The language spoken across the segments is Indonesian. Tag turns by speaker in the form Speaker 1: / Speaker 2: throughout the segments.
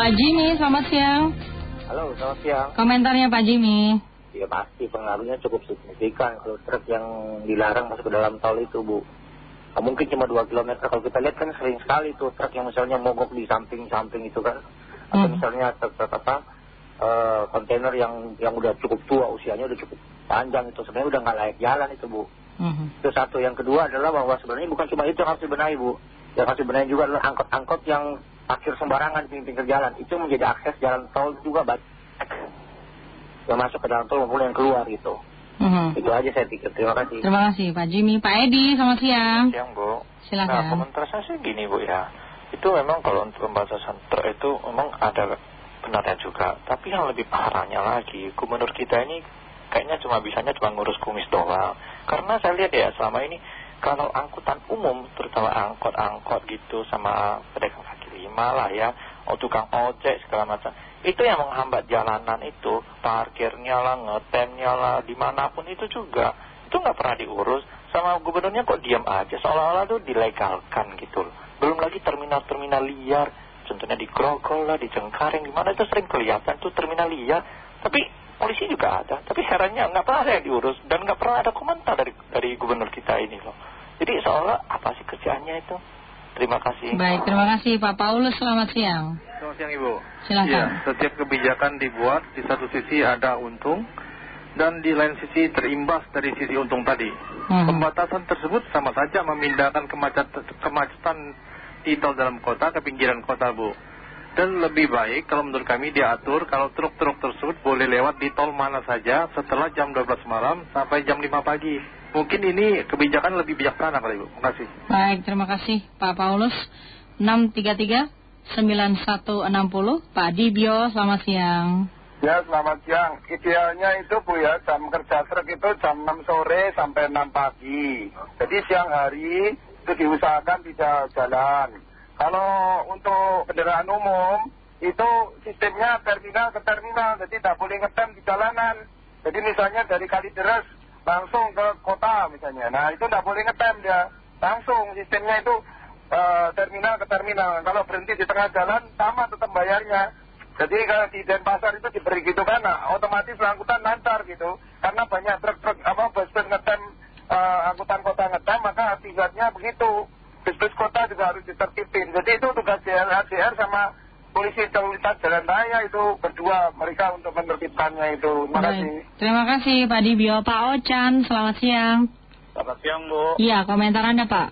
Speaker 1: Pak Jimmy, selamat siang.
Speaker 2: Halo, selamat siang.
Speaker 1: Komentarnya Pak Jimmy.
Speaker 2: Ya pasti pengaruhnya cukup signifikan kalau truk yang dilarang masuk ke dalam tol itu, Bu. Nah, mungkin cuma 2 km. Kalau kita lihat kan sering sekali tuh truk yang misalnya mogok di samping-samping itu kan. Atau
Speaker 1: Hmm.
Speaker 2: misalnya truk-truk apa, eh, kontainer yang yang udah cukup tua, usianya udah cukup panjang itu. Sebenarnya udah nggak layak jalan itu, Bu.
Speaker 1: Mhm.
Speaker 2: Itu satu. Yang kedua adalah bahwa sebenarnya bukan cuma itu yang harus dibenahi, Bu. Yang harus dibenahi juga adalah angkot-angkot yang parkir sembarangan di pinggir jalan. Itu menjadi akses jalan tol juga banyak. Yang masuk ke dalam tol maupun yang keluar gitu.
Speaker 1: Mhm.
Speaker 2: Itu aja saya pikir. Terima kasih.
Speaker 1: Terima kasih Pak Jimmy. Pak Edi, selamat siang.
Speaker 3: Siang Bu.
Speaker 1: Silakan.
Speaker 3: Nah komentar saya sih gini Bu ya. Itu memang kalau untuk pembatasan truk itu memang ada benarnya juga. Tapi yang lebih parahnya lagi, gubernur kita ini kayaknya cuma bisanya cuma ngurus kumis doang. Karena saya lihat ya selama ini kalau angkutan umum, terutama angkot-angkot gitu sama pedagang lima lah ya, oh, tukang ojek segala macam. Itu yang menghambat jalanan itu, parkirnya lah, ngetemnya lah, di mana pun itu juga. Itu nggak pernah diurus, sama gubernurnya kok diam aja, seolah-olah itu dilegalkan gitu loh. Belum lagi terminal-terminal liar, contohnya di Grogol lah, di Cengkareng, di mana itu sering kelihatan tuh terminal liar. Tapi polisi juga ada, tapi herannya nggak pernah ada yang diurus dan nggak pernah ada komentar dari dari gubernur kita ini loh. Jadi seolah apa sih kerjaannya itu? Terima kasih.
Speaker 1: Baik, terima kasih Pak Paulus, selamat siang.
Speaker 4: Selamat siang Ibu.
Speaker 1: Silakan.
Speaker 4: Ya, setiap kebijakan dibuat di satu sisi ada untung dan di lain sisi terimbas dari sisi untung tadi.
Speaker 1: Mhm.
Speaker 4: Pembatasan tersebut sama saja memindahkan kemacet- kemacetan di tol dalam kota ke pinggiran kota Bu. Dan lebih baik kalau menurut kami diatur kalau truk-truk tersebut boleh lewat di tol mana saja setelah jam 12 malam sampai jam 5 pagi. Mungkin ini kebijakan lebih bijaksana kali Bu. Terima kasih.
Speaker 1: Baik, terima kasih Pak Paulus. 633-9160, Pak Dibio, selamat siang.
Speaker 5: Ya selamat siang. Idealnya itu Bu ya jam kerja truk itu jam 6 sore sampai 6 pagi. Jadi siang hari itu diusahakan tidak jalan. Kalau untuk kendaraan umum itu sistemnya terminal ke terminal. Jadi tidak boleh ngetem di jalanan. Jadi misalnya dari Kalideres langsung ke kota misalnya. Nah itu tidak boleh ngetem dia. Langsung sistemnya itu eh, terminal ke terminal. Kalau berhenti di tengah jalan sama tetap bayarnya. Jadi kalau di Denpasar itu diberi gitu kan, nah, otomatis angkutan lancar gitu. Karena banyak truk-truk, apa, bus-bus ngetem, eh, angkutan kota ngetem, maka akibatnya begitu. Bus-bus kota juga harus ditertibin. Jadi itu tugas DLHDR sama lintas jalan raya itu berdua mereka untuk menertibkannya itu. Terima kasih.
Speaker 1: Baik, terima kasih Pak Dibio. Pak Ocan, selamat siang.
Speaker 5: Selamat siang Bu.
Speaker 1: Iya, komentar Anda Pak.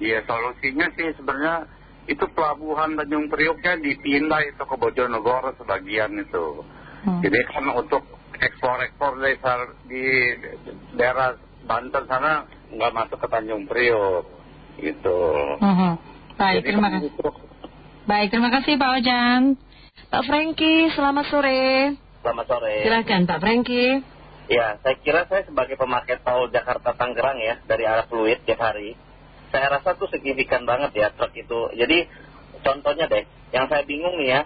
Speaker 5: Iya solusinya sih sebenarnya itu pelabuhan Tanjung Prioknya dipindah itu ke Bojonegoro sebagian itu.
Speaker 1: Hmm.
Speaker 5: Jadi kan untuk ekspor-ekspor dari di daerah Banten sana nggak masuk ke Tanjung Priok gitu.
Speaker 1: Mhm. Baik,
Speaker 5: Jadi
Speaker 1: terima
Speaker 5: kan
Speaker 1: kasih.
Speaker 5: itu.
Speaker 1: Baik, terima kasih Pak Ocan. Pak Franky, selamat sore.
Speaker 2: Selamat sore.
Speaker 1: Silakan Pak Franky.
Speaker 2: Ya, saya kira saya sebagai pemakai tol Jakarta Tangerang ya dari arah Fluid tiap hari, saya rasa tuh signifikan banget ya truk itu. Jadi contohnya deh, yang saya bingung nih ya,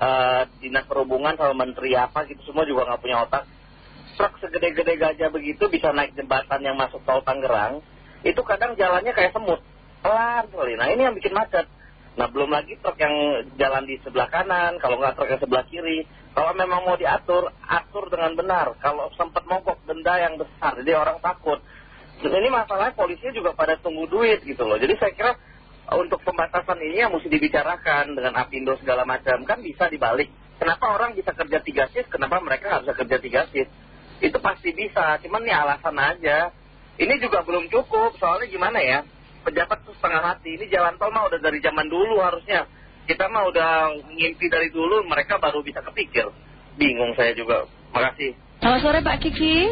Speaker 2: eh, dinas perhubungan sama menteri apa gitu semua juga nggak punya otak. Truk segede-gede gajah begitu bisa naik jembatan yang masuk tol Tangerang, itu kadang jalannya kayak semut, pelan sekali. Nah ini yang bikin macet. Nah belum lagi truk yang jalan di sebelah kanan, kalau nggak truk yang sebelah kiri. Kalau memang mau diatur, atur dengan benar. Kalau sempat mogok benda yang besar, jadi orang takut. Dan ini masalahnya polisinya juga pada tunggu duit gitu loh. Jadi saya kira eh, untuk pembatasan ini yang mesti dibicarakan dengan apindo segala macam. Kan bisa dibalik. Kenapa orang bisa kerja tiga shift, kenapa mereka nggak kerja tiga shift? Itu pasti bisa, cuman ini alasan aja. Ini juga belum cukup, soalnya gimana ya? Pejabat tuh setengah hati, ini jalan tol mah udah dari zaman dulu harusnya. Kita mah udah ngimpi dari dulu, mereka baru bisa kepikir. Bingung saya juga. Makasih.
Speaker 1: Selamat sore Pak Kiki.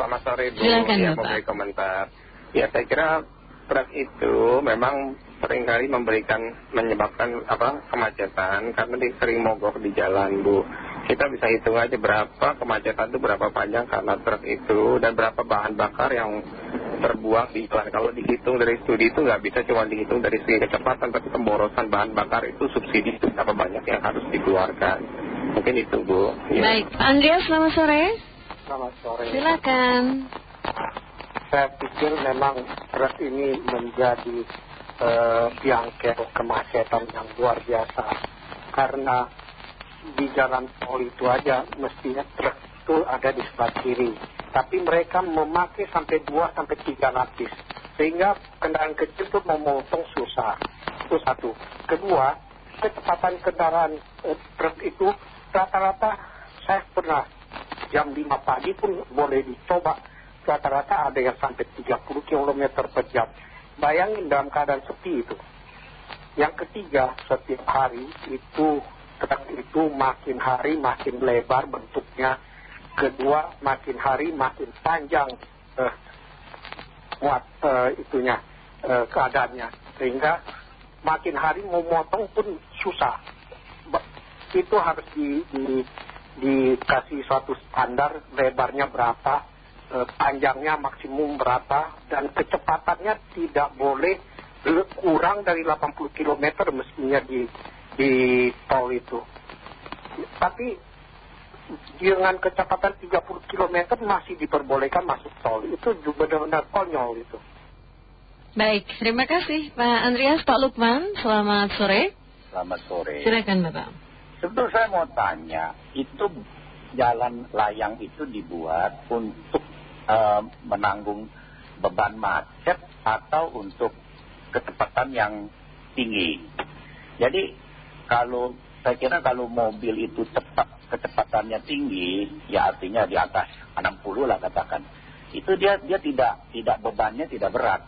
Speaker 5: Selamat sore Bu.
Speaker 1: Silakan,
Speaker 5: ya,
Speaker 1: Bapak.
Speaker 5: memberi komentar. Ya saya kira truk itu memang sering kali memberikan menyebabkan apa kemacetan karena dia sering mogok di jalan Bu. Kita bisa hitung aja berapa kemacetan itu berapa panjang karena truk itu dan berapa bahan bakar yang terbuang di jalan. Kalau dihitung dari studi itu nggak bisa cuma dihitung dari segi kecepatan tapi pemborosan bahan bakar itu subsidi itu berapa banyak yang harus dikeluarkan. Mungkin itu Bu. Ya.
Speaker 1: Baik, Pak Andreas selamat sore.
Speaker 6: Selamat sore.
Speaker 1: Silakan.
Speaker 6: Saya pikir memang truk ini menjadi eh, tiang kerok kemacetan yang luar biasa. karena di jalan tol itu aja mestinya truk itu ada di sebelah kiri tapi mereka memakai sampai dua sampai tiga lapis. Sehingga kendaraan kecil itu memotong susah. Itu satu. Kedua kecepatan kendaraan eh, truk itu rata-rata saya pernah jam 5 pagi pun boleh dicoba. Rata-rata ada yang sampai 30 km per jam. Bayangin dalam keadaan sepi itu. Yang ketiga setiap hari itu truk itu makin hari makin lebar bentuknya kedua makin hari makin panjang eh, muat eh, itunya eh, keadaannya. Sehingga makin hari mau motong pun susah. Itu harus di, di, dikasih suatu standar lebarnya berapa eh, panjangnya maksimum berapa dan kecepatannya tidak boleh le- kurang dari 80 km mestinya di, di tol itu. Tapi dengan kecepatan 30 km masih diperbolehkan masuk tol itu juga benar-benar konyol itu
Speaker 1: Baik, terima kasih Pak Andreas, Pak Lukman. Selamat sore.
Speaker 7: Selamat sore.
Speaker 1: Silakan Bapak.
Speaker 7: Sebetulnya saya mau tanya, itu jalan layang itu dibuat untuk eh, menanggung beban macet atau untuk kecepatan yang tinggi. Jadi kalau saya kira kalau mobil itu cepat kecepatannya tinggi, ya artinya di atas 60 lah katakan. Itu dia dia tidak tidak bebannya tidak berat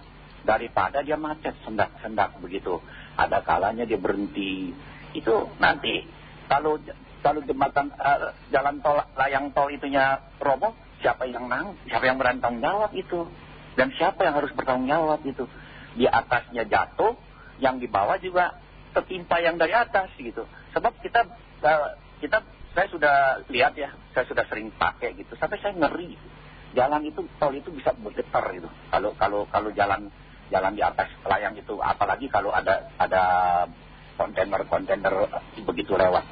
Speaker 7: daripada dia macet sendak-sendak begitu. Ada kalanya dia berhenti. Itu nanti kalau kalau jembatan eh, jalan tol layang tol itunya roboh, siapa yang nang, siapa yang bertanggung jawab itu? Dan siapa yang harus bertanggung jawab itu? Di atasnya jatuh, yang di bawah juga tertimpa yang dari atas gitu. Sebab kita eh, kita saya sudah lihat ya, saya sudah sering pakai gitu. Sampai saya ngeri. Jalan itu tol itu bisa bergetar gitu. Kalau kalau kalau jalan jalan di atas layang itu, apalagi kalau ada ada kontainer-kontainer begitu lewat.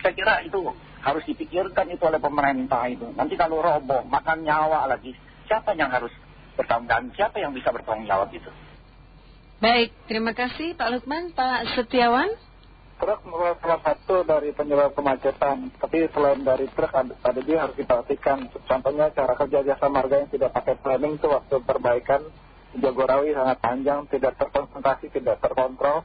Speaker 7: Saya kira itu harus dipikirkan itu oleh pemerintah itu. Nanti kalau roboh, makan nyawa lagi. Siapa yang harus bertanggung jawab? Siapa yang bisa bertanggung jawab itu?
Speaker 1: Baik, terima kasih Pak Lukman. Pak Setiawan.
Speaker 8: Truk merupakan salah satu dari penyebab kemacetan. Tapi selain dari truk, ada, ada juga harus diperhatikan. Contohnya cara kerja jasa marga yang tidak pakai planning itu waktu perbaikan Jagorawi sangat panjang, tidak terkonsentrasi, tidak terkontrol.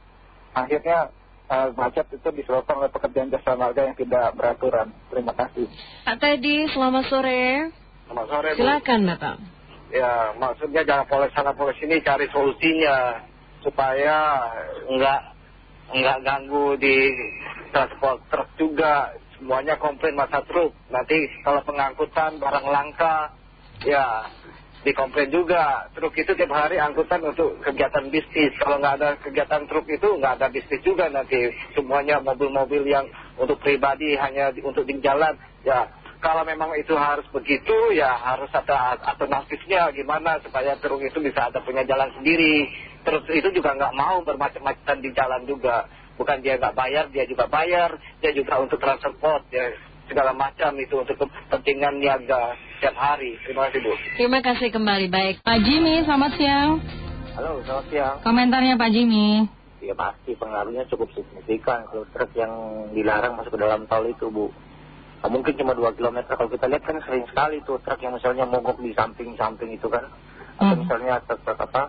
Speaker 8: Akhirnya eh, macet itu disebabkan oleh pekerjaan jasa marga yang tidak beraturan. Terima kasih.
Speaker 1: Pak Teddy, selamat sore.
Speaker 8: Selamat sore.
Speaker 1: Silakan Bapak.
Speaker 8: Ya, maksudnya jangan polis sana polis sini cari solusinya supaya enggak enggak ganggu di transport truk juga. Semuanya komplain masa truk. Nanti kalau pengangkutan barang langka, ya dikomplain juga. Truk itu tiap hari angkutan untuk kegiatan bisnis. Kalau nggak ada kegiatan truk itu nggak ada bisnis juga nanti. Semuanya mobil-mobil yang untuk pribadi hanya di- untuk di jalan. Ya, kalau memang itu harus begitu ya harus ada alternatifnya gimana supaya truk itu bisa ada punya jalan sendiri. Terus itu juga nggak mau bermacam-macam di jalan juga. Bukan dia nggak bayar, dia juga bayar. Dia juga untuk transport, ya segala macam itu untuk kepentingan niaga setiap hari. Terima kasih Bu.
Speaker 1: Terima kasih kembali. Baik. Pak Jimmy, selamat siang.
Speaker 6: halo selamat siang
Speaker 1: Komentarnya Pak Jimmy.
Speaker 6: ya pasti pengaruhnya cukup signifikan kalau truk yang dilarang masuk ke dalam tol itu Bu Nah, mungkin cuma 2 km kalau kita lihat kan sering sekali tuh truk yang misalnya mogok di samping-samping itu kan atau
Speaker 1: Hmm.
Speaker 6: misalnya truk-truk apa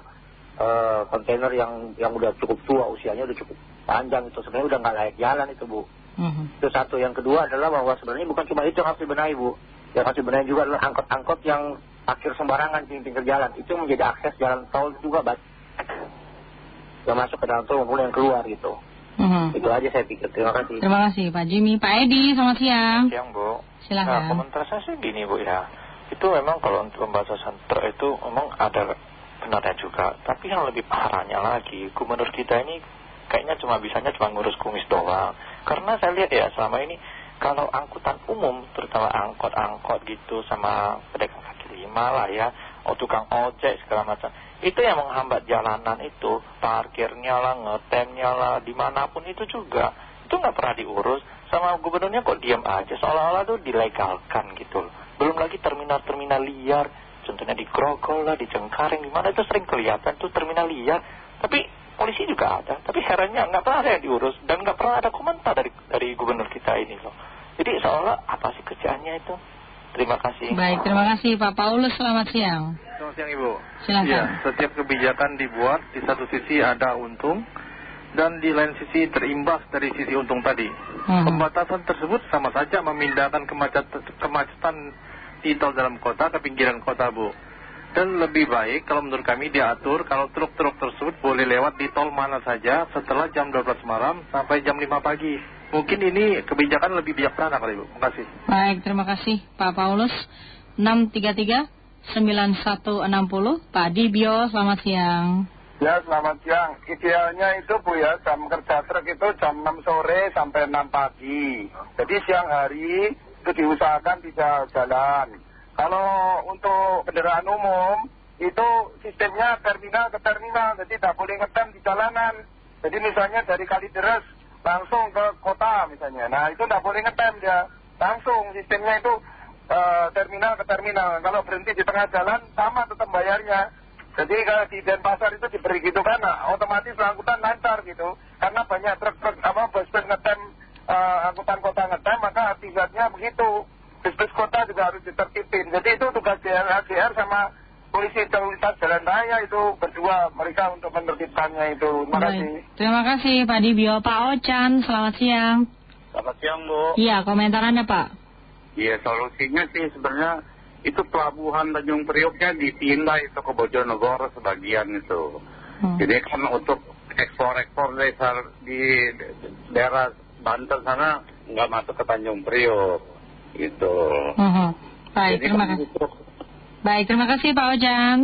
Speaker 6: eh, kontainer yang yang udah cukup tua usianya udah cukup panjang itu sebenarnya udah nggak layak jalan itu Bu
Speaker 1: Mhm.
Speaker 6: itu satu yang kedua adalah bahwa sebenarnya bukan cuma itu yang harus dibenahi Bu yang harus dibenahi juga adalah angkot-angkot yang parkir sembarangan di pinggir jalan itu menjadi akses jalan tol juga banyak yang masuk ke dalam tol maupun yang keluar gitu
Speaker 1: Mhm.
Speaker 6: itu aja saya pikir terima kasih
Speaker 1: Terima kasih Pak Jimmy. Pak Edi, selamat siang.
Speaker 3: Siang Bu.
Speaker 1: Silakan.
Speaker 3: Nah komentar saya sih gini Bu ya. Itu memang kalau untuk pembatasan truk itu memang ada benarnya juga. Tapi yang lebih parahnya lagi, gubernur kita ini kayaknya cuma bisanya cuma ngurus kumis doang. Karena saya lihat ya selama ini kalau angkutan umum, terutama angkot-angkot gitu sama pedagang kaki lima lah ya, oh tukang ojek segala macam, itu yang menghambat jalanan itu, parkirnya lah, ngetemnya lah, di mana pun itu juga, itu nggak pernah diurus, sama gubernurnya kok diam aja, seolah-olah tuh dilegalkan gitu loh. Belum lagi terminal-terminal liar, contohnya di Grogol lah, di Cengkareng, di mana itu sering kelihatan tuh terminal liar, tapi polisi juga ada tapi herannya nggak pernah ada yang diurus dan nggak pernah ada komentar dari dari gubernur kita ini loh jadi seolah apa sih kerjaannya itu terima kasih
Speaker 1: Baik, terima kasih Pak Paulus. Selamat siang.
Speaker 4: Selamat siang Ibu.
Speaker 1: Silakan.
Speaker 4: Ya, setiap kebijakan dibuat di satu sisi ada untung dan di lain sisi terimbas dari sisi untung tadi.
Speaker 1: Hmm.
Speaker 4: Pembatasan tersebut sama saja memindahkan kemacetan, kemacetan di tol dalam kota ke pinggiran kota Bu. Dan lebih baik kalau menurut kami diatur kalau truk-truk tersebut boleh lewat di tol mana saja setelah jam 12 malam sampai jam 5 pagi. Mungkin ini kebijakan lebih bijaksana kali Bu. Terima kasih.
Speaker 1: Baik, terima kasih Pak Paulus. 633-9160. Pak Dibio, selamat siang.
Speaker 5: Ya selamat siang. Idealnya itu Bu ya jam kerja truk itu jam 6 sore sampai 6 pagi. Jadi siang hari itu diusahakan bisa jalan. Kalau untuk kendaraan umum itu sistemnya terminal ke terminal. Jadi tidak boleh ngetem di jalanan. Jadi misalnya dari Kalideres langsung ke kota misalnya. Nah itu tidak boleh ngetem dia. Langsung sistemnya itu eh, terminal ke terminal. Kalau berhenti di tengah jalan sama tetap bayarnya. Jadi kalau di Denpasar itu diberi gitu kan, nah, otomatis angkutan lancar gitu. Karena banyak truk-truk apa bus-bus ngetem, eh, angkutan kota ngetem, maka akibatnya begitu. Bus-bus kota juga harus ditertipin. Jadi itu tugas DLHGR sama polisi lalu lintas jalan raya itu berdua mereka untuk menertibkannya itu. Terima kasih.
Speaker 1: Baik, terima kasih Pak Dibio. Pak Ocan, selamat siang.
Speaker 7: Selamat siang Bu.
Speaker 1: Iya, komentar Anda Pak.
Speaker 7: Iya solusinya sih sebenarnya itu pelabuhan Tanjung Prioknya dipindah itu ke Bojonegoro sebagian itu.
Speaker 1: Hmm.
Speaker 7: Jadi kan untuk ekspor-ekspor dari di daerah Banten sana nggak masuk ke Tanjung Priok gitu.
Speaker 1: Mhm. Baik,
Speaker 7: Jadi
Speaker 1: terima
Speaker 7: kan
Speaker 1: kasih. Baik, terima kasih Pak Ojan.